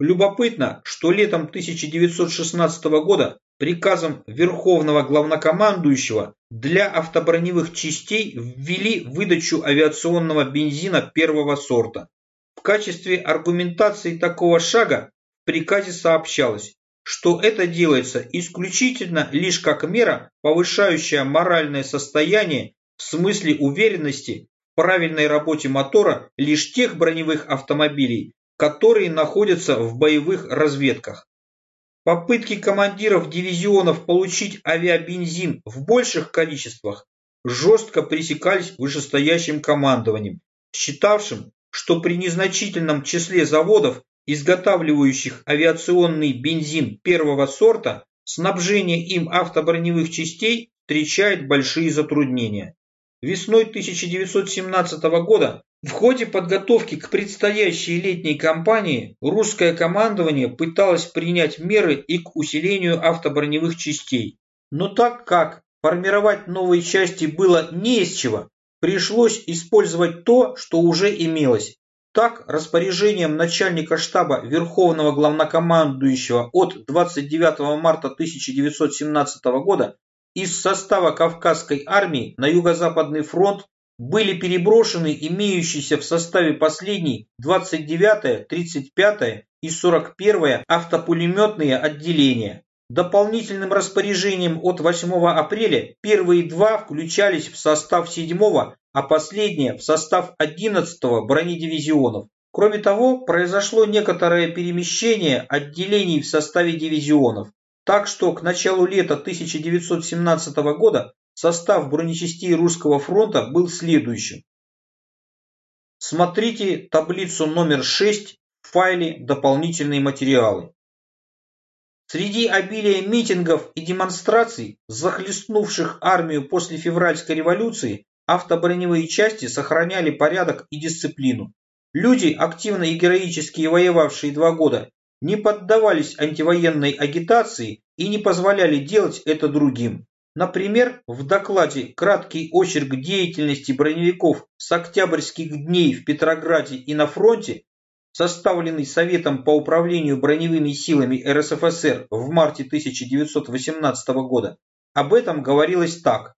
Любопытно, что летом 1916 года приказом Верховного Главнокомандующего для автоброневых частей ввели выдачу авиационного бензина первого сорта. В качестве аргументации такого шага в приказе сообщалось, что это делается исключительно лишь как мера, повышающая моральное состояние в смысле уверенности в правильной работе мотора лишь тех броневых автомобилей, которые находятся в боевых разведках. Попытки командиров дивизионов получить авиабензин в больших количествах жестко пресекались вышестоящим командованием, считавшим, что при незначительном числе заводов изготавливающих авиационный бензин первого сорта, снабжение им автоброневых частей встречает большие затруднения. Весной 1917 года в ходе подготовки к предстоящей летней кампании русское командование пыталось принять меры и к усилению автоброневых частей. Но так как формировать новые части было не из чего, пришлось использовать то, что уже имелось, Так, распоряжением начальника штаба Верховного Главнокомандующего от 29 марта 1917 года из состава Кавказской армии на Юго-Западный фронт были переброшены имеющиеся в составе последней 29-я, 35-я и 41-я автопулеметные отделения. Дополнительным распоряжением от 8 апреля первые два включались в состав 7-го, а последние в состав 11-го бронедивизионов. Кроме того, произошло некоторое перемещение отделений в составе дивизионов. Так что к началу лета 1917 года Состав бронечастей Русского фронта был следующим. Смотрите таблицу номер 6 в файле «Дополнительные материалы». Среди обилия митингов и демонстраций, захлестнувших армию после февральской революции, автоброневые части сохраняли порядок и дисциплину. Люди, активно и героически воевавшие два года, не поддавались антивоенной агитации и не позволяли делать это другим. Например, в докладе «Краткий очерк деятельности броневиков с октябрьских дней в Петрограде и на фронте», составленный Советом по управлению броневыми силами РСФСР в марте 1918 года, об этом говорилось так.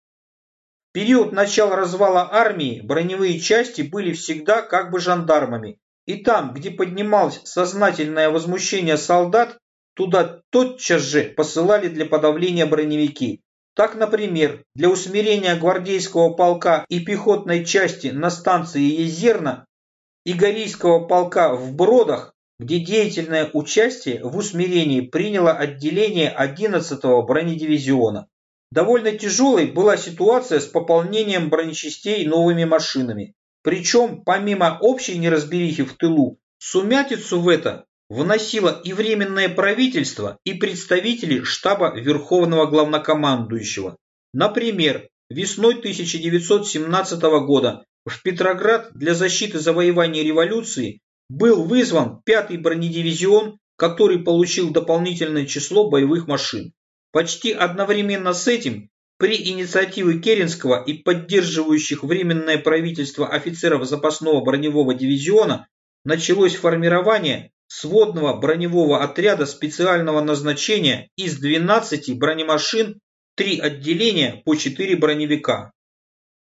Период начала развала армии броневые части были всегда как бы жандармами, и там, где поднималось сознательное возмущение солдат, туда тотчас же посылали для подавления броневики. Так, например, для усмирения гвардейского полка и пехотной части на станции Езерна и Горийского полка в Бродах, где деятельное участие в усмирении приняло отделение 11-го бронедивизиона. Довольно тяжелой была ситуация с пополнением бронечастей новыми машинами. Причем, помимо общей неразберихи в тылу, сумятицу в это вносило и Временное правительство, и представители штаба Верховного Главнокомандующего. Например, весной 1917 года в Петроград для защиты завоевания революции был вызван 5-й бронедивизион, который получил дополнительное число боевых машин. Почти одновременно с этим при инициативе Керенского и поддерживающих Временное правительство офицеров запасного броневого дивизиона началось формирование сводного броневого отряда специального назначения из 12 бронемашин, 3 отделения по 4 броневика.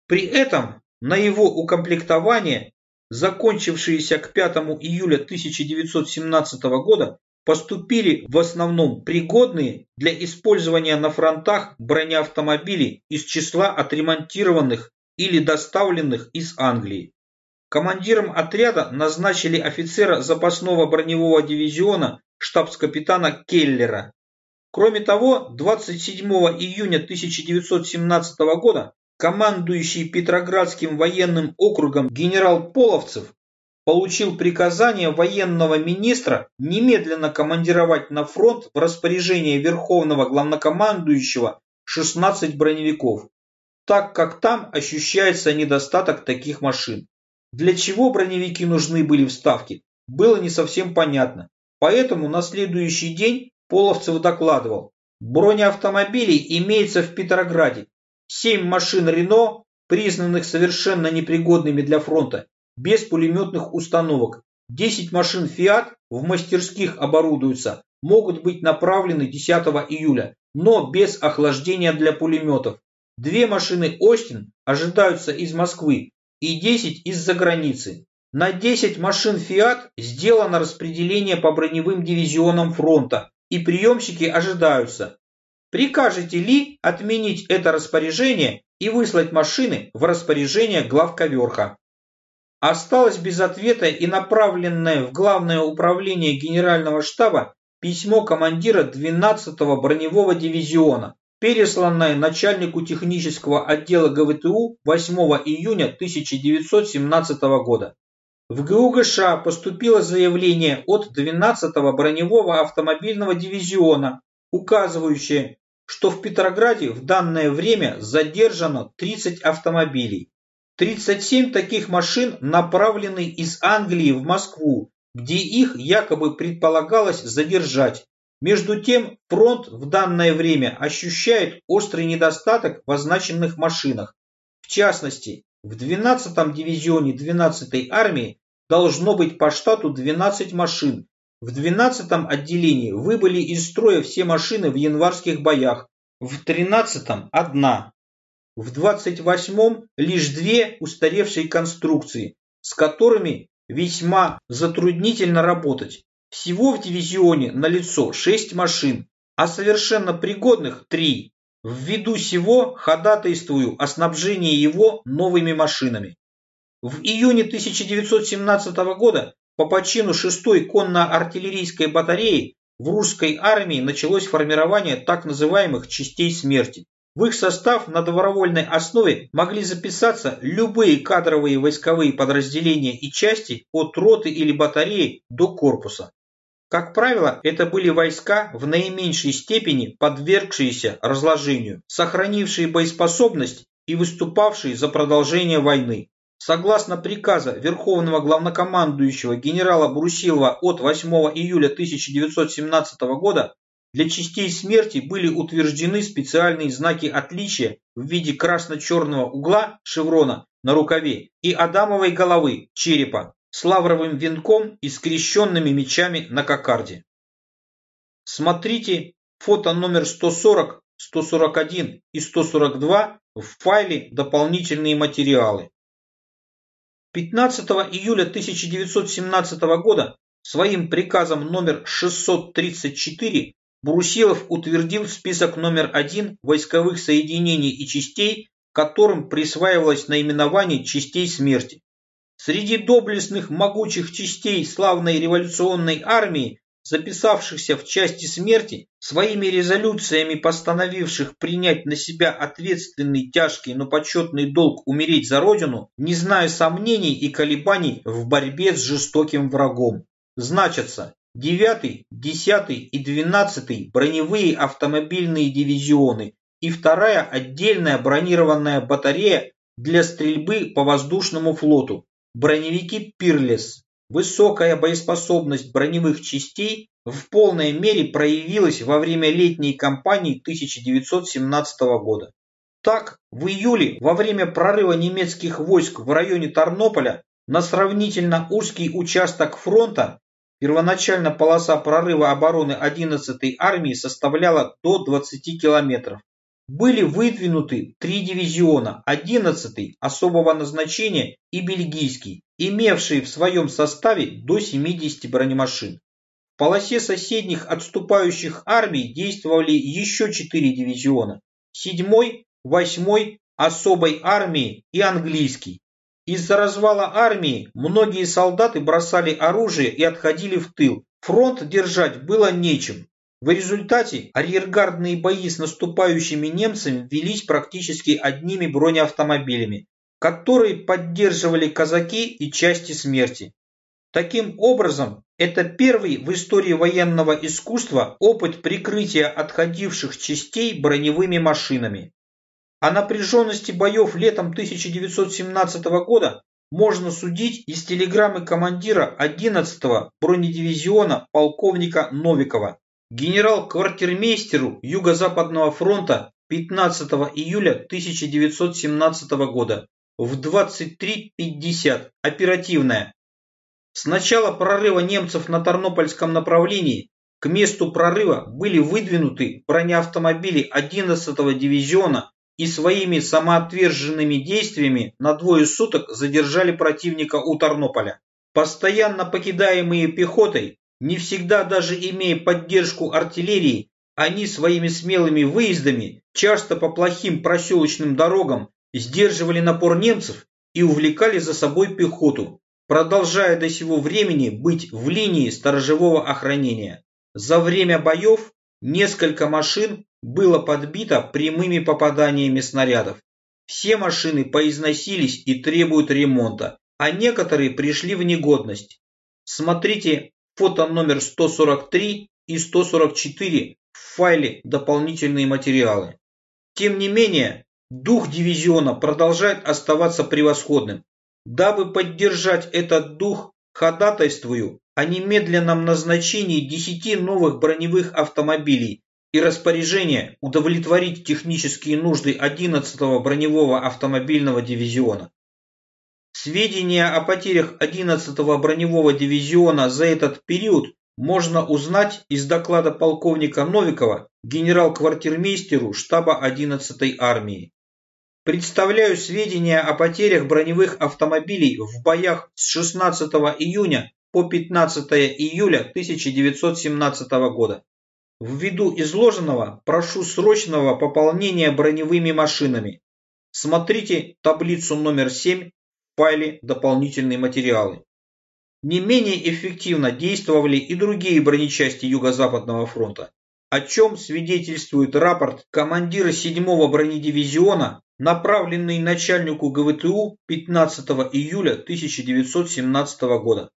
При этом на его укомплектование, закончившиеся к 5 июля 1917 года, поступили в основном пригодные для использования на фронтах бронеавтомобили из числа отремонтированных или доставленных из Англии. Командиром отряда назначили офицера запасного броневого дивизиона штабс-капитана Келлера. Кроме того, 27 июня 1917 года командующий Петроградским военным округом генерал Половцев получил приказание военного министра немедленно командировать на фронт в распоряжение Верховного главнокомандующего 16 броневиков, так как там ощущается недостаток таких машин. Для чего броневики нужны были в Ставке, было не совсем понятно. Поэтому на следующий день Половцев докладывал, бронеавтомобилей имеется в Петрограде, 7 машин Рено, признанных совершенно непригодными для фронта, без пулеметных установок. 10 машин Фиат в мастерских оборудуются, могут быть направлены 10 июля, но без охлаждения для пулеметов. Две машины Остин ожидаются из Москвы, и 10 из-за границы. На 10 машин «Фиат» сделано распределение по броневым дивизионам фронта, и приемщики ожидаются. Прикажете ли отменить это распоряжение и выслать машины в распоряжение главковерха? Осталось без ответа и направленное в Главное управление Генерального штаба письмо командира 12-го броневого дивизиона, пересланное начальнику технического отдела ГВТУ 8 июня 1917 года. В ГУГШ поступило заявление от 12-го броневого автомобильного дивизиона, указывающее, что в Петрограде в данное время задержано 30 автомобилей. 37 таких машин направлены из Англии в Москву, где их якобы предполагалось задержать. Между тем, фронт в данное время ощущает острый недостаток в означенных машинах. В частности, в 12-м дивизионе 12-й армии должно быть по штату 12 машин. В 12-м отделении выбыли из строя все машины в январских боях, в 13-м – одна. В 28-м лишь две устаревшие конструкции, с которыми весьма затруднительно работать. Всего в дивизионе налицо 6 машин, а совершенно пригодных 3. Ввиду сего ходатайствую о снабжении его новыми машинами. В июне 1917 года по почину 6-й конно-артиллерийской батареи в русской армии началось формирование так называемых частей смерти. В их состав на добровольной основе могли записаться любые кадровые войсковые подразделения и части от роты или батареи до корпуса. Как правило, это были войска в наименьшей степени подвергшиеся разложению, сохранившие боеспособность и выступавшие за продолжение войны. Согласно приказа Верховного главнокомандующего генерала Брусилова от 8 июля 1917 года для частей смерти были утверждены специальные знаки отличия в виде красно-черного угла шеврона на рукаве и адамовой головы черепа с лавровым венком и скрещенными мечами на кокарде. Смотрите фото номер 140, 141 и 142 в файле «Дополнительные материалы». 15 июля 1917 года своим приказом номер 634 Брусилов утвердил список номер один войсковых соединений и частей, которым присваивалось наименование частей смерти. Среди доблестных могучих частей славной революционной армии записавшихся в части смерти, своими резолюциями постановивших принять на себя ответственный, тяжкий, но почетный долг умереть за Родину, не зная сомнений и колебаний в борьбе с жестоким врагом. Значатся 9, 10 и 12 броневые автомобильные дивизионы и вторая отдельная бронированная батарея для стрельбы по воздушному флоту, броневики «Пирлес», Высокая боеспособность броневых частей в полной мере проявилась во время летней кампании 1917 года. Так, в июле, во время прорыва немецких войск в районе Тарнополя, на сравнительно узкий участок фронта, первоначально полоса прорыва обороны 11-й армии составляла до 20 километров были выдвинуты три дивизиона, 11-й особого назначения и бельгийский, имевшие в своем составе до 70 бронемашин. В полосе соседних отступающих армий действовали еще четыре дивизиона, 7-й, 8-й, особой армии и английский. Из-за развала армии многие солдаты бросали оружие и отходили в тыл. Фронт держать было нечем. В результате арьергардные бои с наступающими немцами велись практически одними бронеавтомобилями, которые поддерживали казаки и части смерти. Таким образом, это первый в истории военного искусства опыт прикрытия отходивших частей броневыми машинами. О напряженности боев летом 1917 года можно судить из телеграммы командира 11-го бронедивизиона полковника Новикова. Генерал-квартирмейстеру Юго-Западного фронта 15 июля 1917 года. В 23.50 оперативная. С начала прорыва немцев на Тарнопольском направлении к месту прорыва были выдвинуты бронеавтомобили 11-го дивизиона и своими самоотверженными действиями на двое суток задержали противника у Тарнополя. Постоянно покидаемые пехотой, не всегда даже имея поддержку артиллерии, они своими смелыми выездами, часто по плохим проселочным дорогам, сдерживали напор немцев и увлекали за собой пехоту, продолжая до сего времени быть в линии сторожевого охранения. За время боев несколько машин было подбито прямыми попаданиями снарядов. Все машины поизносились и требуют ремонта, а некоторые пришли в негодность. Смотрите фото номер 143 и 144 в файле «Дополнительные материалы». Тем не менее, дух дивизиона продолжает оставаться превосходным. Дабы поддержать этот дух, ходатайствую о немедленном назначении 10 новых броневых автомобилей и распоряжение удовлетворить технические нужды 11-го броневого автомобильного дивизиона. Сведения о потерях 11-го броневого дивизиона за этот период можно узнать из доклада полковника Новикова генерал-квартирмейстеру штаба 11-й армии. Представляю сведения о потерях броневых автомобилей в боях с 16 июня по 15 июля 1917 года. Ввиду изложенного прошу срочного пополнения броневыми машинами. Смотрите таблицу номер 7 в файле «Дополнительные материалы». Не менее эффективно действовали и другие бронечасти Юго-Западного фронта, о чем свидетельствует рапорт командира 7-го бронедивизиона направленный начальнику ГВТУ 15 июля 1917 года.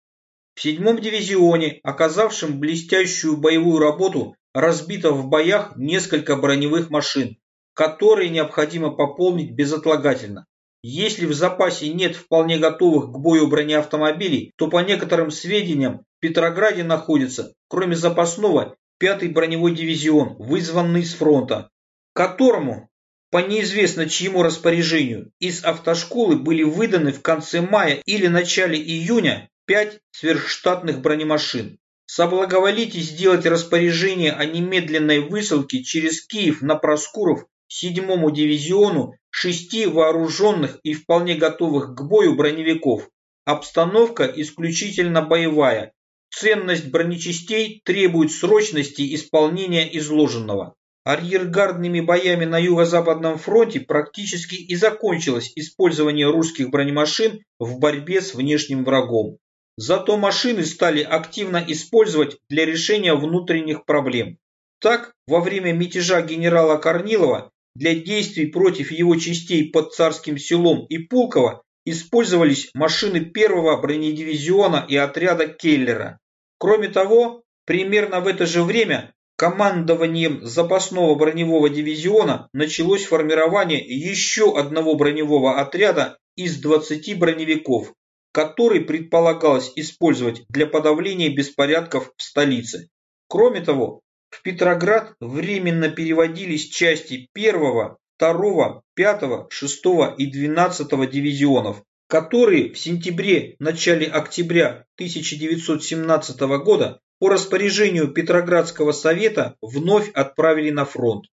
В 7-м дивизионе, оказавшем блестящую боевую работу, разбито в боях несколько броневых машин, которые необходимо пополнить безотлагательно. Если в запасе нет вполне готовых к бою бронеавтомобилей, то по некоторым сведениям в Петрограде находится, кроме запасного, 5-й броневой дивизион, вызванный с фронта, которому по неизвестно чьему распоряжению из автошколы были выданы в конце мая или начале июня пять сверхштатных бронемашин. Соблаговолите сделать распоряжение о немедленной высылке через Киев на Проскуров 7-му дивизиону шести вооруженных и вполне готовых к бою броневиков. Обстановка исключительно боевая. Ценность бронечастей требует срочности исполнения изложенного арьергардными боями на Юго-Западном фронте практически и закончилось использование русских бронемашин в борьбе с внешним врагом. Зато машины стали активно использовать для решения внутренних проблем. Так, во время мятежа генерала Корнилова для действий против его частей под Царским селом и Пулково использовались машины первого бронедивизиона и отряда Келлера. Кроме того, примерно в это же время Командованием запасного броневого дивизиона началось формирование еще одного броневого отряда из 20 броневиков, который предполагалось использовать для подавления беспорядков в столице. Кроме того, в Петроград временно переводились части 1, 2, 5, 6 и 12 дивизионов, которые в сентябре-начале октября 1917 года по распоряжению Петроградского совета вновь отправили на фронт.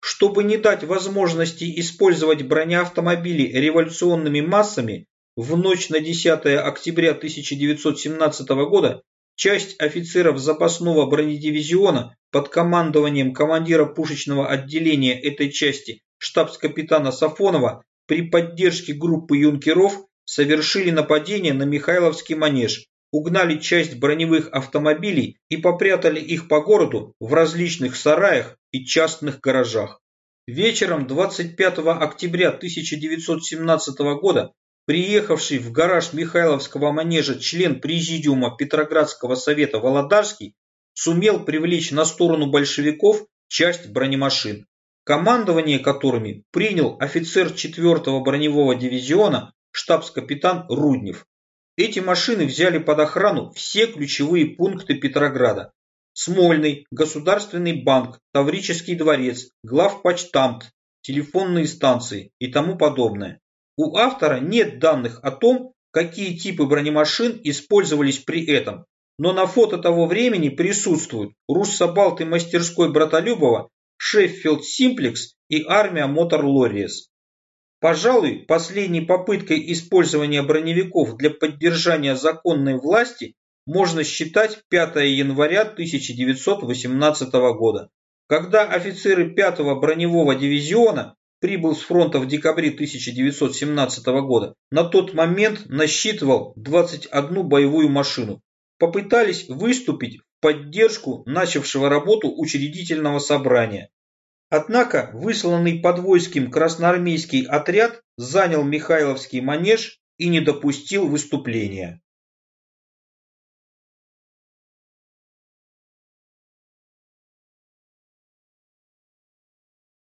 Чтобы не дать возможности использовать бронеавтомобили революционными массами, в ночь на 10 октября 1917 года часть офицеров запасного бронедивизиона под командованием командира пушечного отделения этой части штабс-капитана Сафонова при поддержке группы юнкеров совершили нападение на Михайловский манеж, угнали часть броневых автомобилей и попрятали их по городу в различных сараях и частных гаражах. Вечером 25 октября 1917 года приехавший в гараж Михайловского манежа член президиума Петроградского совета Володарский сумел привлечь на сторону большевиков часть бронемашин, командование которыми принял офицер 4-го броневого дивизиона штабс-капитан Руднев. Эти машины взяли под охрану все ключевые пункты Петрограда. Смольный, Государственный банк, Таврический дворец, главпочтамт, телефонные станции и тому подобное. У автора нет данных о том, какие типы бронемашин использовались при этом, но на фото того времени присутствуют Руссобалты мастерской Братолюбова, Шеффилд Симплекс и армия Мотор Лориес. Пожалуй, последней попыткой использования броневиков для поддержания законной власти можно считать 5 января 1918 года, когда офицеры 5-го броневого дивизиона прибыл с фронта в декабре 1917 года, на тот момент насчитывал 21 боевую машину, попытались выступить в поддержку начавшего работу учредительного собрания, Однако высланный подвойским красноармейский отряд занял Михайловский манеж и не допустил выступления.